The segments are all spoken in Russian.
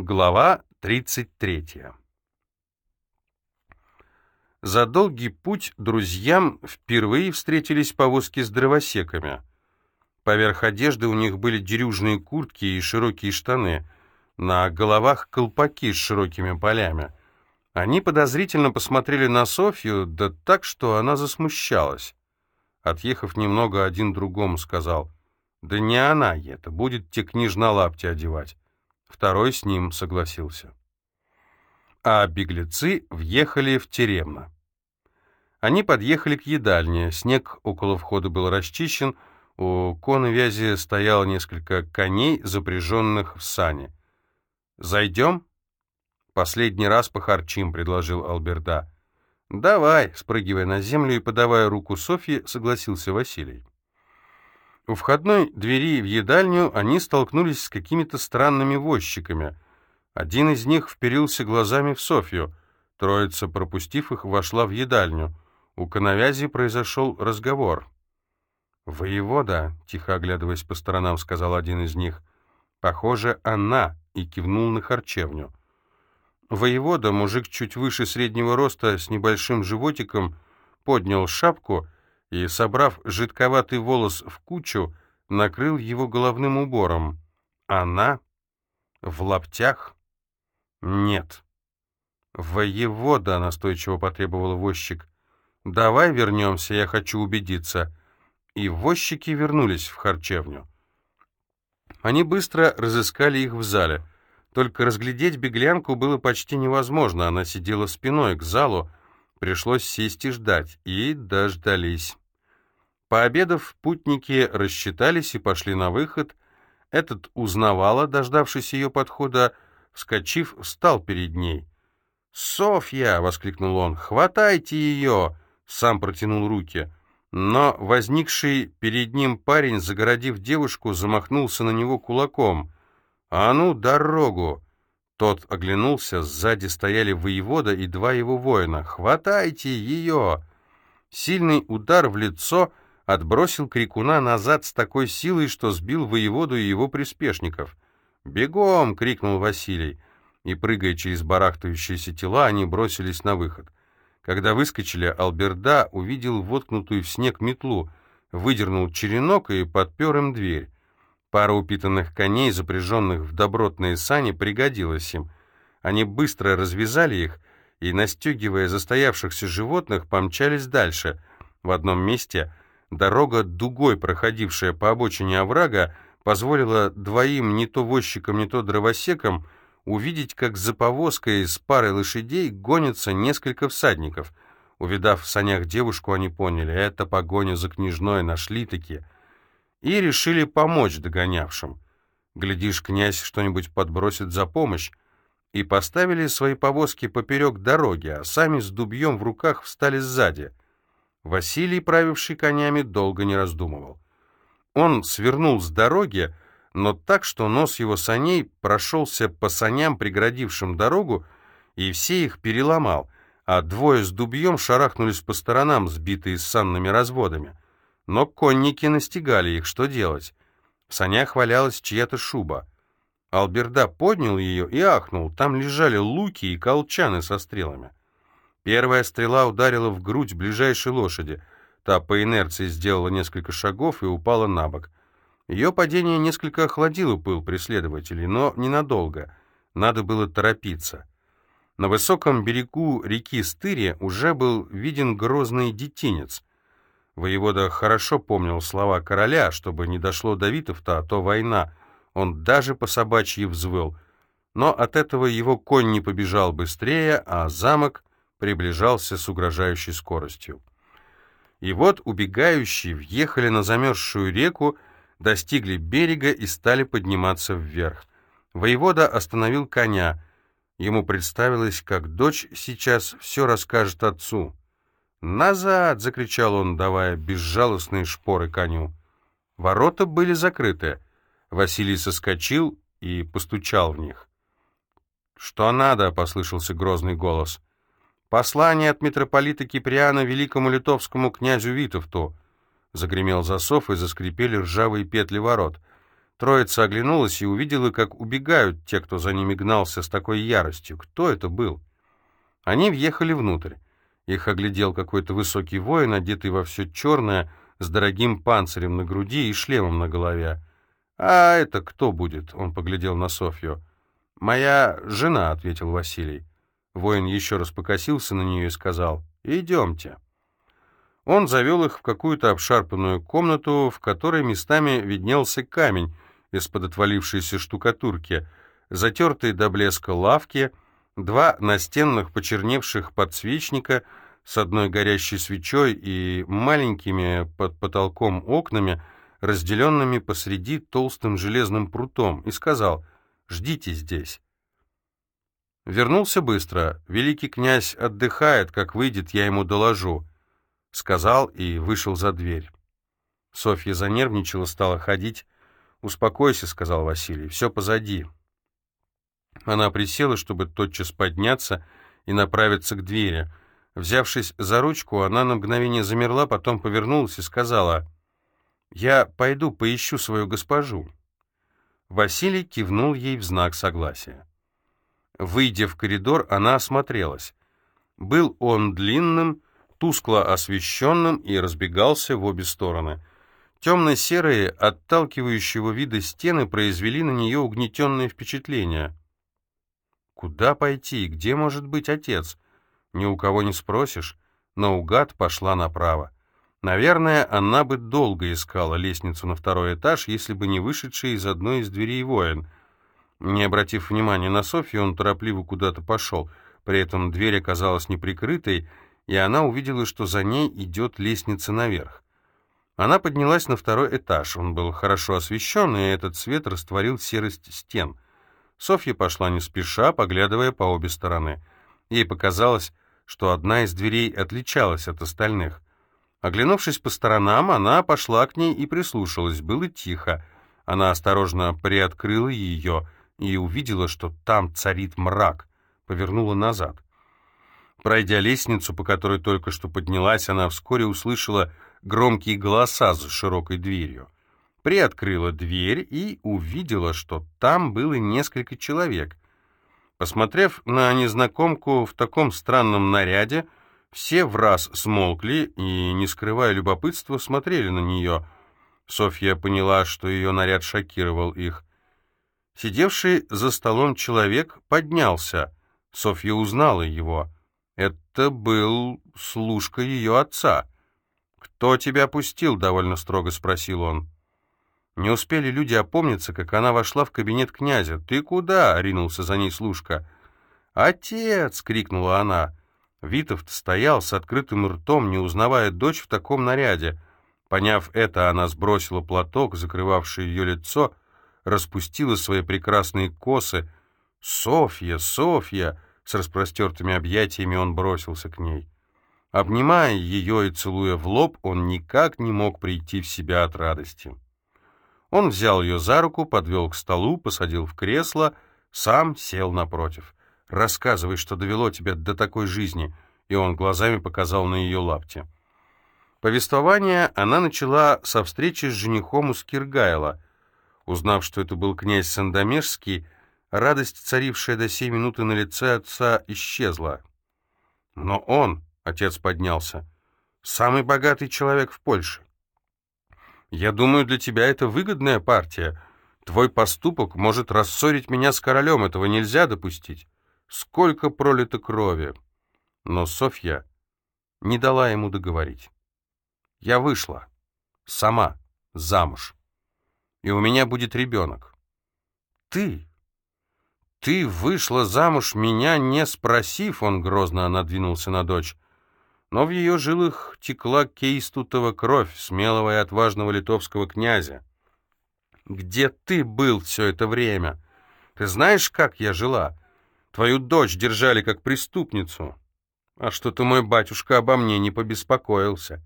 Глава 33 За долгий путь друзьям впервые встретились повозки с дровосеками. Поверх одежды у них были дерюжные куртки и широкие штаны, на головах колпаки с широкими полями. Они подозрительно посмотрели на Софью, да так, что она засмущалась. Отъехав немного, один другому сказал, «Да не она это, будет те книж на лапти одевать». Второй с ним согласился. А беглецы въехали в Теремно. Они подъехали к едальне, снег около входа был расчищен, у коновязи стояло несколько коней, запряженных в сани. «Зайдем?» «Последний раз похарчим», — предложил Алберда. «Давай», — спрыгивая на землю и подавая руку Софье, согласился Василий. У входной двери в едальню они столкнулись с какими-то странными возчиками. Один из них вперился глазами в Софью. Троица, пропустив их, вошла в едальню. У коновязи произошел разговор. «Воевода», — тихо оглядываясь по сторонам, сказал один из них, — «похоже, она», — и кивнул на харчевню. Воевода, мужик чуть выше среднего роста, с небольшим животиком, поднял шапку — и, собрав жидковатый волос в кучу, накрыл его головным убором. Она? В лаптях? Нет. «Воевода», — настойчиво потребовал возчик, — «давай вернемся, я хочу убедиться». И возчики вернулись в харчевню. Они быстро разыскали их в зале. Только разглядеть беглянку было почти невозможно, она сидела спиной к залу, Пришлось сесть и ждать, и дождались. Пообедав, путники рассчитались и пошли на выход. Этот узнавала, дождавшись ее подхода, вскочив, встал перед ней. «Софья!» — воскликнул он. «Хватайте ее!» — сам протянул руки. Но возникший перед ним парень, загородив девушку, замахнулся на него кулаком. «А ну, дорогу!» Тот оглянулся, сзади стояли воевода и два его воина. «Хватайте ее!» Сильный удар в лицо отбросил крикуна назад с такой силой, что сбил воеводу и его приспешников. «Бегом!» — крикнул Василий. И, прыгая через барахтающиеся тела, они бросились на выход. Когда выскочили, Алберда увидел воткнутую в снег метлу, выдернул черенок и подпер им дверь. Пара упитанных коней, запряженных в добротные сани, пригодилась им. Они быстро развязали их и, настегивая застоявшихся животных, помчались дальше. В одном месте дорога, дугой проходившая по обочине оврага, позволила двоим, не то возчикам, не то дровосекам, увидеть, как за повозкой с парой лошадей гонятся несколько всадников. Увидав в санях девушку, они поняли, это погоня за княжной, нашли-таки — и решили помочь догонявшим. Глядишь, князь что-нибудь подбросит за помощь, и поставили свои повозки поперек дороги, а сами с дубьем в руках встали сзади. Василий, правивший конями, долго не раздумывал. Он свернул с дороги, но так, что нос его саней прошелся по саням, преградившим дорогу, и все их переломал, а двое с дубьем шарахнулись по сторонам, сбитые санными разводами. Но конники настигали их, что делать? В санях валялась чья-то шуба. Алберда поднял ее и ахнул. Там лежали луки и колчаны со стрелами. Первая стрела ударила в грудь ближайшей лошади. Та по инерции сделала несколько шагов и упала на бок. Ее падение несколько охладило пыл преследователей, но ненадолго. Надо было торопиться. На высоком берегу реки Стыри уже был виден грозный детинец. Воевода хорошо помнил слова короля, чтобы не дошло до Витовта, а то война. Он даже по собачьи взвыл. Но от этого его конь не побежал быстрее, а замок приближался с угрожающей скоростью. И вот убегающие въехали на замерзшую реку, достигли берега и стали подниматься вверх. Воевода остановил коня. Ему представилось, как дочь сейчас все расскажет отцу. «Назад!» — закричал он, давая безжалостные шпоры коню. Ворота были закрыты. Василий соскочил и постучал в них. «Что надо?» — послышался грозный голос. «Послание от митрополита Киприана великому литовскому князю Витовту!» Загремел засов и заскрипели ржавые петли ворот. Троица оглянулась и увидела, как убегают те, кто за ними гнался с такой яростью. Кто это был? Они въехали внутрь. Их оглядел какой-то высокий воин, одетый во все черное, с дорогим панцирем на груди и шлемом на голове. «А это кто будет?» — он поглядел на Софью. «Моя жена», — ответил Василий. Воин еще раз покосился на нее и сказал, «Идемте». Он завел их в какую-то обшарпанную комнату, в которой местами виднелся камень из-под отвалившейся штукатурки, затертые до блеска лавки — Два настенных почерневших подсвечника с одной горящей свечой и маленькими под потолком окнами, разделенными посреди толстым железным прутом, и сказал «Ждите здесь». Вернулся быстро. Великий князь отдыхает, как выйдет, я ему доложу. Сказал и вышел за дверь. Софья занервничала, стала ходить. «Успокойся», — сказал Василий, — «все позади». Она присела, чтобы тотчас подняться и направиться к двери. Взявшись за ручку, она на мгновение замерла, потом повернулась и сказала, «Я пойду поищу свою госпожу». Василий кивнул ей в знак согласия. Выйдя в коридор, она осмотрелась. Был он длинным, тускло освещенным и разбегался в обе стороны. Темно-серые, отталкивающего вида стены произвели на нее угнетенное впечатление. Куда пойти? Где может быть отец? Ни у кого не спросишь. Наугад пошла направо. Наверное, она бы долго искала лестницу на второй этаж, если бы не вышедший из одной из дверей воин. Не обратив внимания на Софью, он торопливо куда-то пошел. При этом дверь оказалась неприкрытой, и она увидела, что за ней идет лестница наверх. Она поднялась на второй этаж. Он был хорошо освещен, и этот свет растворил серость стен — Софья пошла не спеша, поглядывая по обе стороны. Ей показалось, что одна из дверей отличалась от остальных. Оглянувшись по сторонам, она пошла к ней и прислушалась. Было тихо. Она осторожно приоткрыла ее и увидела, что там царит мрак. Повернула назад. Пройдя лестницу, по которой только что поднялась, она вскоре услышала громкие голоса за широкой дверью приоткрыла дверь и увидела, что там было несколько человек. Посмотрев на незнакомку в таком странном наряде, все в раз смолкли и, не скрывая любопытства, смотрели на нее. Софья поняла, что ее наряд шокировал их. Сидевший за столом человек поднялся. Софья узнала его. Это был служка ее отца. «Кто тебя пустил?» — довольно строго спросил он. Не успели люди опомниться, как она вошла в кабинет князя. «Ты куда?» — ринулся за ней служка. «Отец!» — крикнула она. Витовт стоял с открытым ртом, не узнавая дочь в таком наряде. Поняв это, она сбросила платок, закрывавший ее лицо, распустила свои прекрасные косы. «Софья! Софья!» С распростертыми объятиями он бросился к ней. Обнимая ее и целуя в лоб, он никак не мог прийти в себя от радости. Он взял ее за руку, подвел к столу, посадил в кресло, сам сел напротив. «Рассказывай, что довело тебя до такой жизни», и он глазами показал на ее лапти. Повествование она начала со встречи с женихом у Скиргайла. Узнав, что это был князь Сандомежский, радость, царившая до сей минуты на лице отца, исчезла. Но он, отец поднялся, самый богатый человек в Польше. Я думаю, для тебя это выгодная партия. Твой поступок может рассорить меня с королем, этого нельзя допустить. Сколько пролито крови!» Но Софья не дала ему договорить. «Я вышла. Сама. Замуж. И у меня будет ребенок. Ты? Ты вышла замуж, меня не спросив?» Он грозно надвинулся на дочь но в ее жилах текла кейстутова кровь смелого и отважного литовского князя. «Где ты был все это время? Ты знаешь, как я жила? Твою дочь держали как преступницу. А что-то мой батюшка обо мне не побеспокоился.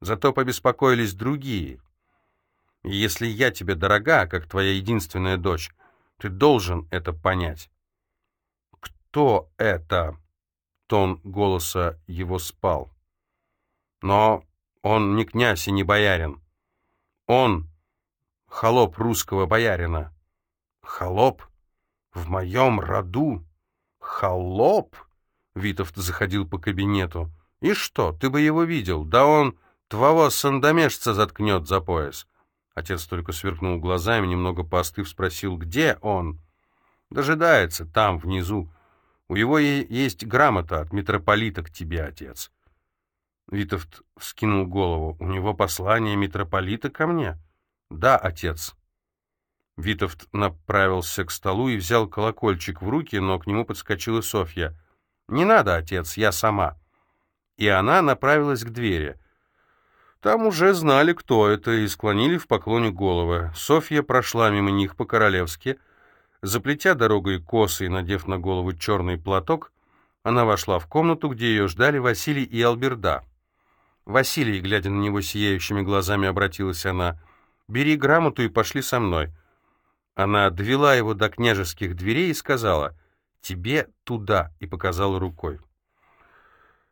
Зато побеспокоились другие. И если я тебе дорога, как твоя единственная дочь, ты должен это понять». «Кто это?» Тон голоса его спал. Но он не князь и не боярин. Он холоп русского боярина». «Холоп? В моем роду? Холоп?» Витовт заходил по кабинету. «И что, ты бы его видел? Да он твоего сандомежца заткнет за пояс». Отец только сверкнул глазами, немного поостыв, спросил, где он? «Дожидается, там, внизу. У его есть грамота от митрополита к тебе, отец». Витовт вскинул голову. «У него послание митрополита ко мне?» «Да, отец». Витовт направился к столу и взял колокольчик в руки, но к нему подскочила Софья. «Не надо, отец, я сама». И она направилась к двери. Там уже знали, кто это, и склонили в поклоне головы. Софья прошла мимо них по-королевски. Заплетя дорогой косы и надев на голову черный платок, она вошла в комнату, где ее ждали Василий и Алберда. «Василий», глядя на него сияющими глазами, обратилась она, — «бери грамоту и пошли со мной». Она довела его до княжеских дверей и сказала, «Тебе туда», и показала рукой.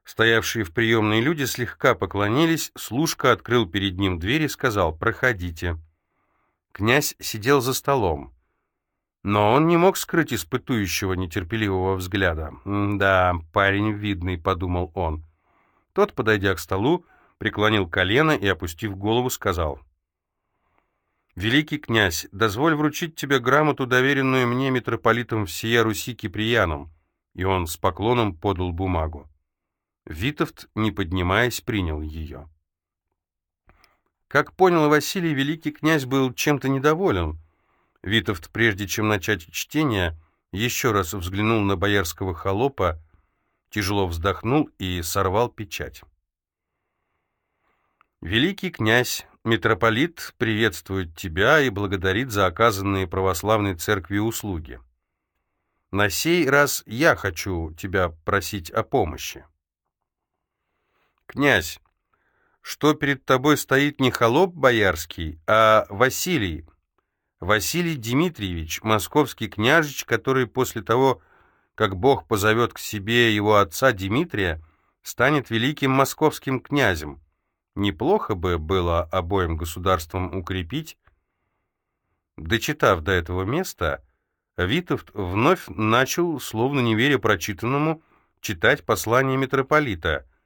Стоявшие в приемной люди слегка поклонились, служка открыл перед ним дверь и сказал «Проходите». Князь сидел за столом. Но он не мог скрыть испытующего нетерпеливого взгляда. «Да, парень видный», — подумал он. Тот, подойдя к столу, преклонил колено и, опустив голову, сказал «Великий князь, дозволь вручить тебе грамоту, доверенную мне митрополитом всея Руси Киприяном». И он с поклоном подал бумагу. Витовт, не поднимаясь, принял ее. Как понял Василий, великий князь был чем-то недоволен. Витовт, прежде чем начать чтение, еще раз взглянул на боярского холопа, тяжело вздохнул и сорвал печать. «Великий князь, митрополит приветствует тебя и благодарит за оказанные православной церкви услуги. На сей раз я хочу тебя просить о помощи». «Князь, что перед тобой стоит не холоп боярский, а Василий, Василий Дмитриевич, московский княжич, который после того, как Бог позовет к себе его отца Дмитрия, станет великим московским князем. Неплохо бы было обоим государствам укрепить». Дочитав до этого места, Витовт вновь начал, словно не веря прочитанному, читать послание митрополита —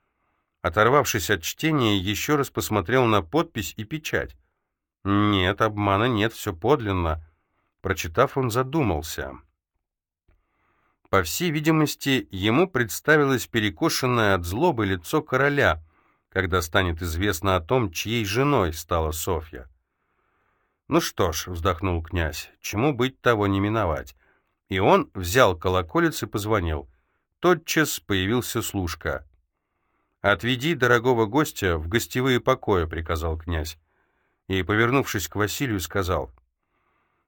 Оторвавшись от чтения, еще раз посмотрел на подпись и печать. Нет, обмана нет, все подлинно. Прочитав, он задумался. По всей видимости, ему представилось перекошенное от злобы лицо короля, когда станет известно о том, чьей женой стала Софья. «Ну что ж», — вздохнул князь, — «чему быть, того не миновать». И он взял колоколец и позвонил. Тотчас появился служка. «Отведи дорогого гостя в гостевые покои», — приказал князь. И, повернувшись к Василию, сказал,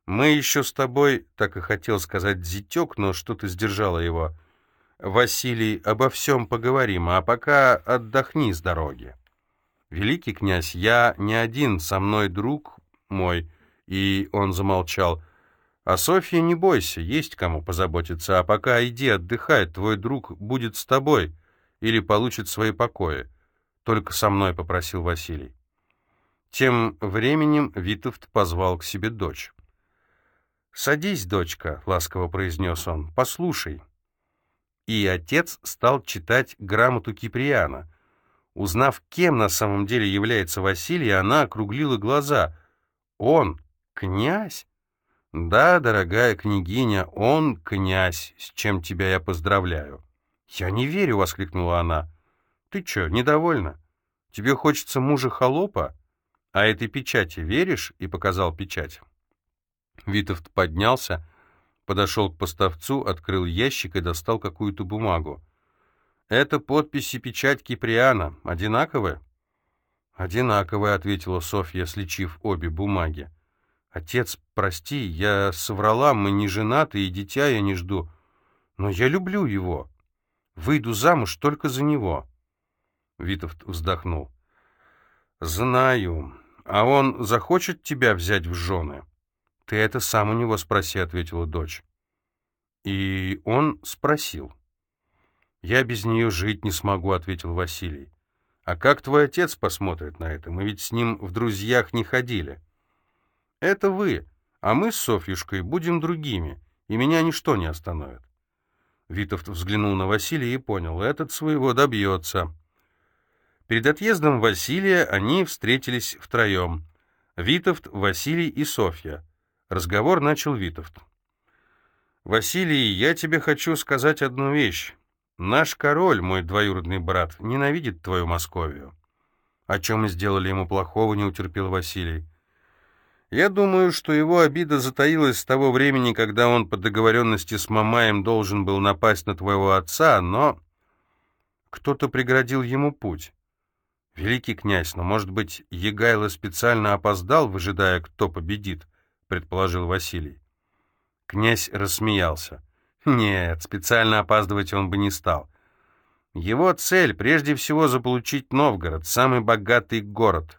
«Мы еще с тобой, так и хотел сказать, зятек, но что-то сдержало его. Василий, обо всем поговорим, а пока отдохни с дороги». «Великий князь, я не один, со мной друг мой», и он замолчал. «А Софья, не бойся, есть кому позаботиться, а пока иди отдыхай, твой друг будет с тобой» или получит свои покои. Только со мной попросил Василий. Тем временем Витовт позвал к себе дочь. «Садись, дочка», — ласково произнес он, — «послушай». И отец стал читать грамоту Киприана. Узнав, кем на самом деле является Василий, она округлила глаза. «Он князь?» «Да, дорогая княгиня, он князь, с чем тебя я поздравляю». «Я не верю!» — воскликнула она. «Ты что, недовольна? Тебе хочется мужа-холопа? А этой печати веришь?» — и показал печать. Витовт поднялся, подошел к поставцу, открыл ящик и достал какую-то бумагу. «Это подпись и печать Киприана. Одинаковые?» «Одинаковые», — ответила Софья, сличив обе бумаги. «Отец, прости, я соврала, мы не женаты, и дитя я не жду. Но я люблю его. Выйду замуж только за него. Витовт вздохнул. «Знаю. А он захочет тебя взять в жены?» «Ты это сам у него спроси», — ответила дочь. И он спросил. «Я без нее жить не смогу», — ответил Василий. «А как твой отец посмотрит на это? Мы ведь с ним в друзьях не ходили». Это вы, а мы с Софьюшкой будем другими, и меня ничто не остановит. Витовт взглянул на Василия и понял, этот своего добьется. Перед отъездом Василия они встретились втроем. Витовт, Василий и Софья. Разговор начал Витовт. «Василий, я тебе хочу сказать одну вещь. Наш король, мой двоюродный брат, ненавидит твою Московию». «О чем мы сделали ему плохого?» — не утерпел Василий. «Я думаю, что его обида затаилась с того времени, когда он по договоренности с Мамаем должен был напасть на твоего отца, но кто-то преградил ему путь». «Великий князь, но, может быть, Егайло специально опоздал, выжидая, кто победит?» — предположил Василий. Князь рассмеялся. «Нет, специально опаздывать он бы не стал. Его цель — прежде всего заполучить Новгород, самый богатый город.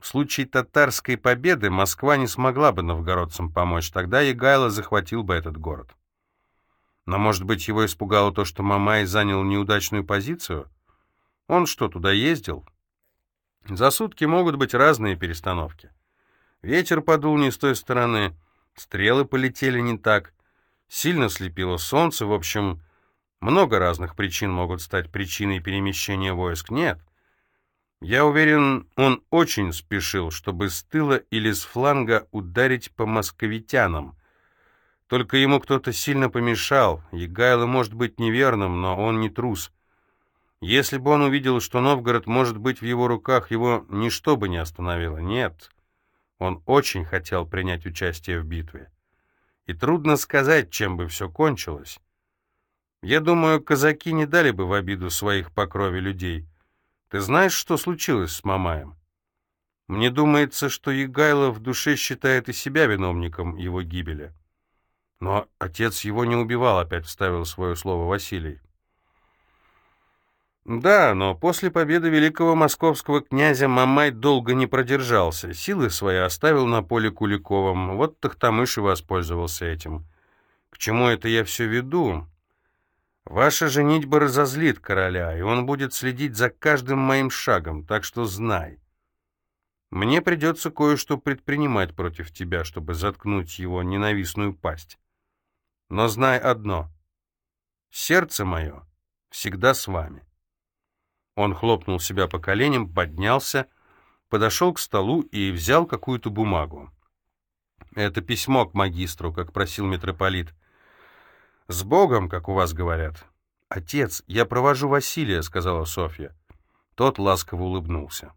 В случае татарской победы Москва не смогла бы новгородцам помочь, тогда Егайло захватил бы этот город. Но, может быть, его испугало то, что Мамай занял неудачную позицию?» Он что, туда ездил? За сутки могут быть разные перестановки. Ветер подул не с той стороны, стрелы полетели не так, сильно слепило солнце, в общем, много разных причин могут стать причиной перемещения войск. Нет. Я уверен, он очень спешил, чтобы с тыла или с фланга ударить по московитянам. Только ему кто-то сильно помешал. Егайло может быть неверным, но он не трус. Если бы он увидел, что Новгород может быть в его руках, его ничто бы не остановило. Нет, он очень хотел принять участие в битве. И трудно сказать, чем бы все кончилось. Я думаю, казаки не дали бы в обиду своих по крови людей. Ты знаешь, что случилось с Мамаем? Мне думается, что Егайло в душе считает и себя виновником его гибели. Но отец его не убивал, опять вставил свое слово Василий. Да, но после победы великого московского князя Мамай долго не продержался, силы свои оставил на поле Куликовом, вот Тахтамыш и воспользовался этим. К чему это я все веду? Ваша женитьба разозлит короля, и он будет следить за каждым моим шагом, так что знай. Мне придется кое-что предпринимать против тебя, чтобы заткнуть его ненавистную пасть. Но знай одно — сердце мое всегда с вами. Он хлопнул себя по коленям, поднялся, подошел к столу и взял какую-то бумагу. «Это письмо к магистру», как просил митрополит. «С Богом, как у вас говорят». «Отец, я провожу Василия», — сказала Софья. Тот ласково улыбнулся.